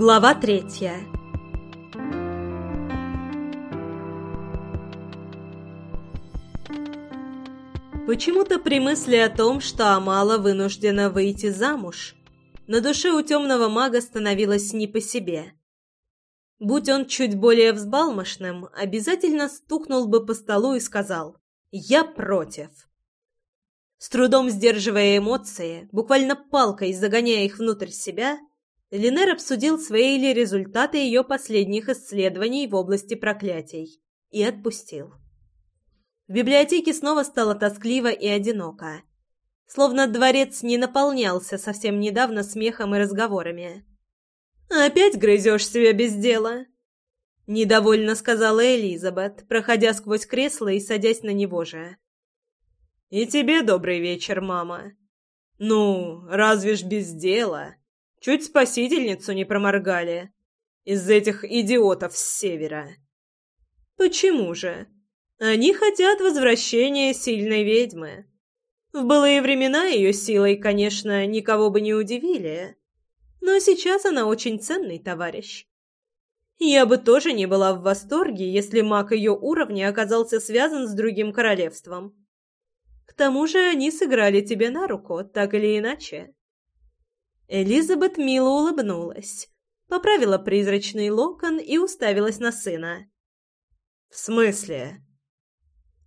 Глава третья Почему-то при мысли о том, что Амала вынуждена выйти замуж, на душе у темного мага становилось не по себе. Будь он чуть более взбалмошным, обязательно стукнул бы по столу и сказал «Я против». С трудом сдерживая эмоции, буквально палкой загоняя их внутрь себя, Линер обсудил свои или результаты ее последних исследований в области проклятий и отпустил. В библиотеке снова стало тоскливо и одиноко. Словно дворец не наполнялся совсем недавно смехом и разговорами. «Опять грызешь себя без дела?» Недовольно сказала Элизабет, проходя сквозь кресло и садясь на него же. «И тебе добрый вечер, мама. Ну, разве ж без дела? Чуть спасительницу не проморгали. Из этих идиотов с севера». «Почему же?» Они хотят возвращения сильной ведьмы. В былые времена ее силой, конечно, никого бы не удивили, но сейчас она очень ценный товарищ. Я бы тоже не была в восторге, если маг ее уровня оказался связан с другим королевством. К тому же они сыграли тебе на руку, так или иначе. Элизабет мило улыбнулась, поправила призрачный локон и уставилась на сына. «В смысле?»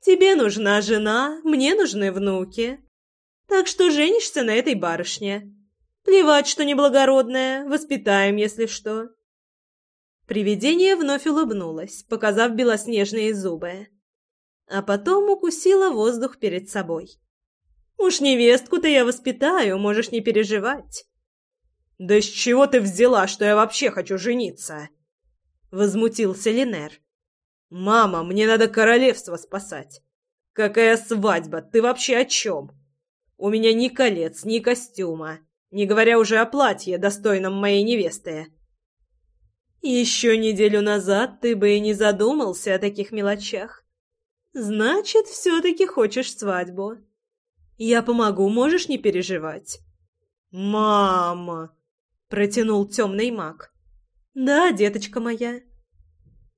Тебе нужна жена, мне нужны внуки. Так что женишься на этой барышне. Плевать, что неблагородная, воспитаем, если что». Привидение вновь улыбнулось, показав белоснежные зубы. А потом укусила воздух перед собой. «Уж невестку-то я воспитаю, можешь не переживать». «Да с чего ты взяла, что я вообще хочу жениться?» Возмутился Линер. «Мама, мне надо королевство спасать. Какая свадьба? Ты вообще о чем? У меня ни колец, ни костюма, не говоря уже о платье, достойном моей невесты». «Еще неделю назад ты бы и не задумался о таких мелочах. Значит, все-таки хочешь свадьбу. Я помогу, можешь не переживать». «Мама!» — протянул темный маг. «Да, деточка моя».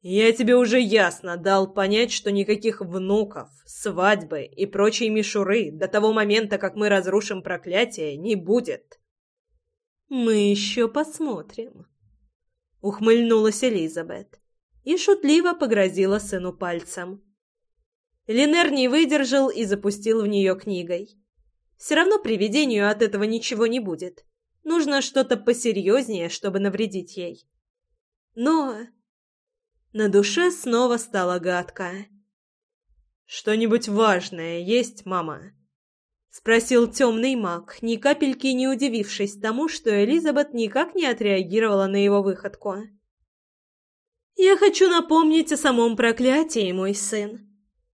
Я тебе уже ясно дал понять, что никаких внуков, свадьбы и прочей мишуры до того момента, как мы разрушим проклятие, не будет. Мы еще посмотрим. Ухмыльнулась Элизабет и шутливо погрозила сыну пальцем. Линер не выдержал и запустил в нее книгой. Все равно привидению от этого ничего не будет. Нужно что-то посерьезнее, чтобы навредить ей. Но на душе снова стало гадко. «Что-нибудь важное есть, мама?» — спросил темный маг, ни капельки не удивившись тому, что Элизабет никак не отреагировала на его выходку. «Я хочу напомнить о самом проклятии, мой сын.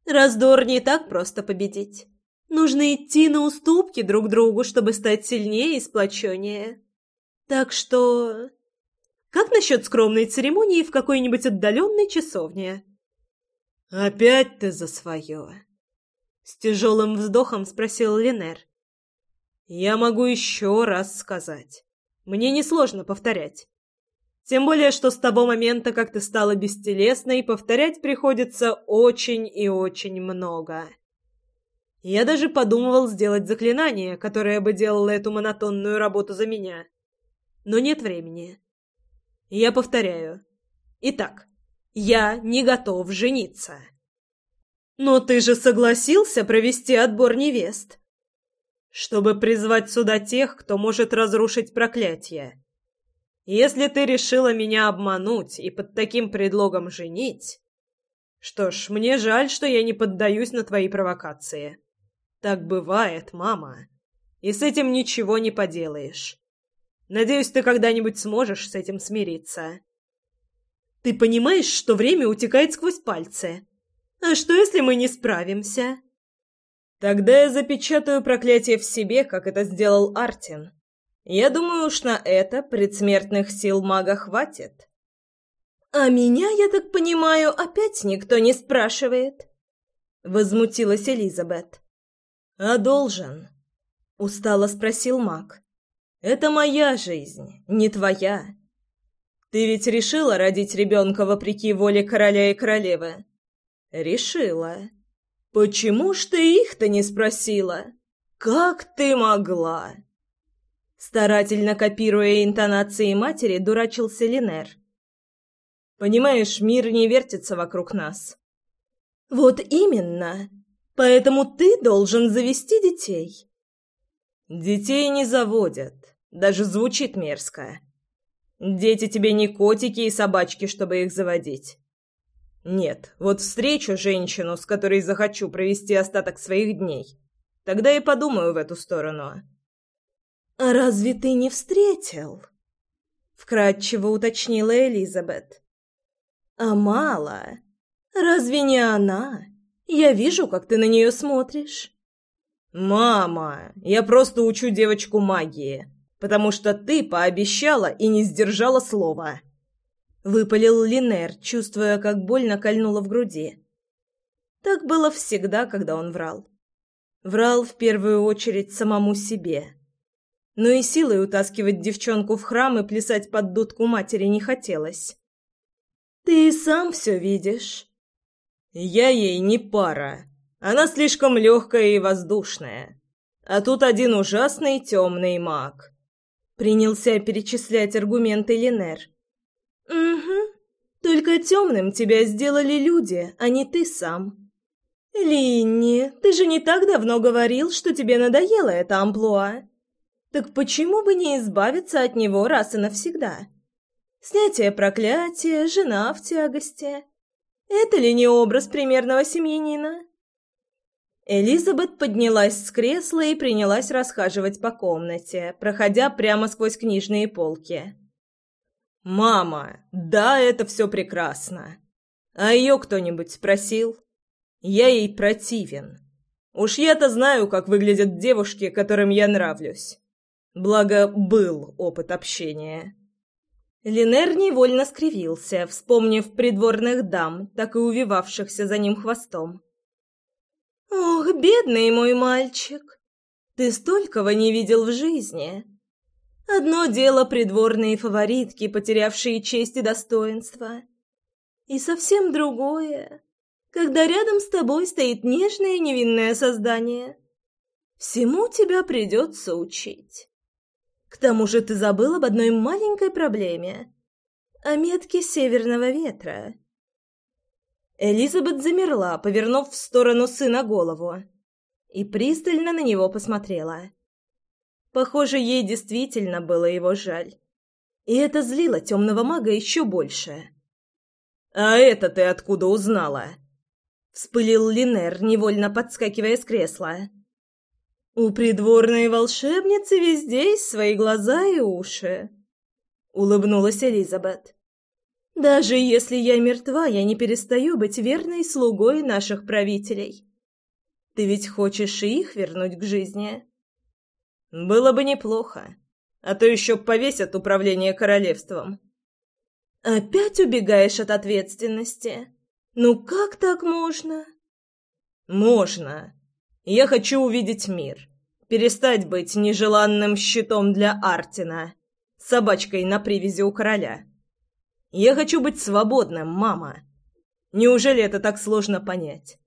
Раздор не так просто победить. Нужно идти на уступки друг другу, чтобы стать сильнее и сплоченнее. Так что как насчет скромной церемонии в какой-нибудь отдаленной часовне?» «Опять ты за свое!» С тяжелым вздохом спросил Линер. «Я могу еще раз сказать. Мне несложно повторять. Тем более, что с того момента, как ты стала бестелесной, повторять приходится очень и очень много. Я даже подумывал сделать заклинание, которое бы делало эту монотонную работу за меня. Но нет времени. Я повторяю. Итак, я не готов жениться. Но ты же согласился провести отбор невест, чтобы призвать сюда тех, кто может разрушить проклятие. Если ты решила меня обмануть и под таким предлогом женить... Что ж, мне жаль, что я не поддаюсь на твои провокации. Так бывает, мама. И с этим ничего не поделаешь. Надеюсь, ты когда-нибудь сможешь с этим смириться. Ты понимаешь, что время утекает сквозь пальцы? А что, если мы не справимся? Тогда я запечатаю проклятие в себе, как это сделал Артин. Я думаю, уж на это предсмертных сил мага хватит. А меня, я так понимаю, опять никто не спрашивает? Возмутилась Элизабет. А должен? Устало спросил маг. Это моя жизнь, не твоя. Ты ведь решила родить ребенка вопреки воле короля и королевы? Решила. Почему ж ты их-то не спросила? Как ты могла? Старательно копируя интонации матери, дурачился Линер. Понимаешь, мир не вертится вокруг нас. Вот именно. Поэтому ты должен завести детей. Детей не заводят. Даже звучит мерзко. Дети тебе не котики и собачки, чтобы их заводить. Нет, вот встречу женщину, с которой захочу провести остаток своих дней. Тогда и подумаю в эту сторону. А разве ты не встретил? Вкратчиво уточнила Элизабет. А мало. Разве не она? Я вижу, как ты на нее смотришь. Мама, я просто учу девочку магии потому что ты пообещала и не сдержала слова. Выпалил Линер, чувствуя, как больно кольнуло в груди. Так было всегда, когда он врал. Врал в первую очередь самому себе. Но и силой утаскивать девчонку в храм и плясать под дудку матери не хотелось. «Ты и сам все видишь». «Я ей не пара. Она слишком легкая и воздушная. А тут один ужасный темный маг. Принялся перечислять аргументы Линер. «Угу. Только темным тебя сделали люди, а не ты сам». «Линни, ты же не так давно говорил, что тебе надоело это амплуа. Так почему бы не избавиться от него раз и навсегда? Снятие проклятия, жена в тягости. Это ли не образ примерного семьянина?» Элизабет поднялась с кресла и принялась расхаживать по комнате, проходя прямо сквозь книжные полки. «Мама, да, это все прекрасно. А ее кто-нибудь спросил? Я ей противен. Уж я-то знаю, как выглядят девушки, которым я нравлюсь. Благо, был опыт общения». Линер невольно скривился, вспомнив придворных дам, так и увивавшихся за ним хвостом. «Ох, бедный мой мальчик! Ты столького не видел в жизни. Одно дело придворные фаворитки, потерявшие честь и достоинство. И совсем другое, когда рядом с тобой стоит нежное невинное создание. Всему тебя придется учить. К тому же ты забыл об одной маленькой проблеме — о метке северного ветра». Элизабет замерла, повернув в сторону сына голову, и пристально на него посмотрела. Похоже, ей действительно было его жаль. И это злило темного мага еще больше. «А это ты откуда узнала?» — вспылил Линер, невольно подскакивая с кресла. «У придворной волшебницы везде есть свои глаза и уши», — улыбнулась Элизабет. Даже если я мертва, я не перестаю быть верной слугой наших правителей. Ты ведь хочешь их вернуть к жизни? Было бы неплохо. А то еще повесят управление королевством. Опять убегаешь от ответственности? Ну как так можно? Можно. Я хочу увидеть мир. Перестать быть нежеланным щитом для Артина, собачкой на привязи у короля. Я хочу быть свободным, мама. Неужели это так сложно понять?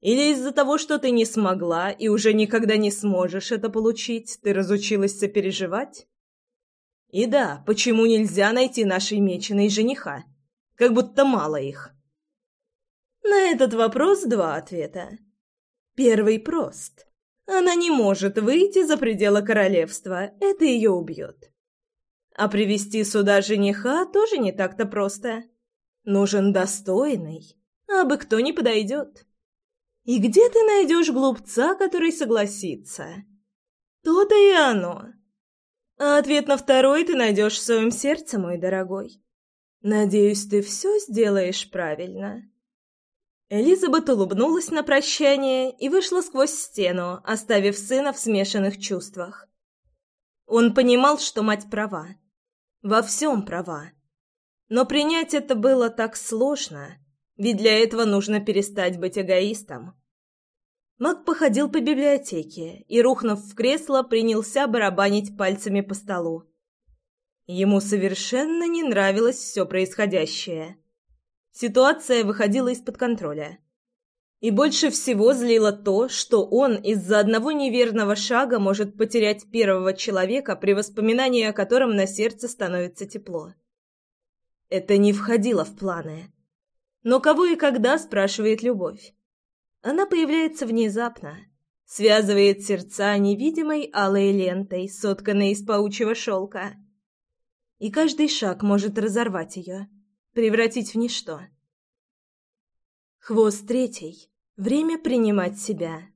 Или из-за того, что ты не смогла и уже никогда не сможешь это получить, ты разучилась сопереживать? И да, почему нельзя найти нашей меченой жениха? Как будто мало их. На этот вопрос два ответа. Первый прост. Она не может выйти за пределы королевства, это ее убьет. А привести сюда жениха тоже не так-то просто. Нужен достойный, а бы кто не подойдет. И где ты найдешь глупца, который согласится? То-то и оно. А ответ на второй ты найдешь в своем сердце, мой дорогой. Надеюсь, ты все сделаешь правильно. Элизабет улыбнулась на прощание и вышла сквозь стену, оставив сына в смешанных чувствах. Он понимал, что мать права. Во всем права. Но принять это было так сложно, ведь для этого нужно перестать быть эгоистом. Мак походил по библиотеке и, рухнув в кресло, принялся барабанить пальцами по столу. Ему совершенно не нравилось все происходящее. Ситуация выходила из-под контроля. И больше всего злило то, что он из-за одного неверного шага может потерять первого человека, при воспоминании о котором на сердце становится тепло. Это не входило в планы. Но кого и когда, спрашивает любовь. Она появляется внезапно, связывает сердца невидимой алой лентой, сотканной из паучьего шелка. И каждый шаг может разорвать ее, превратить в ничто. Хвост третий. Время принимать себя.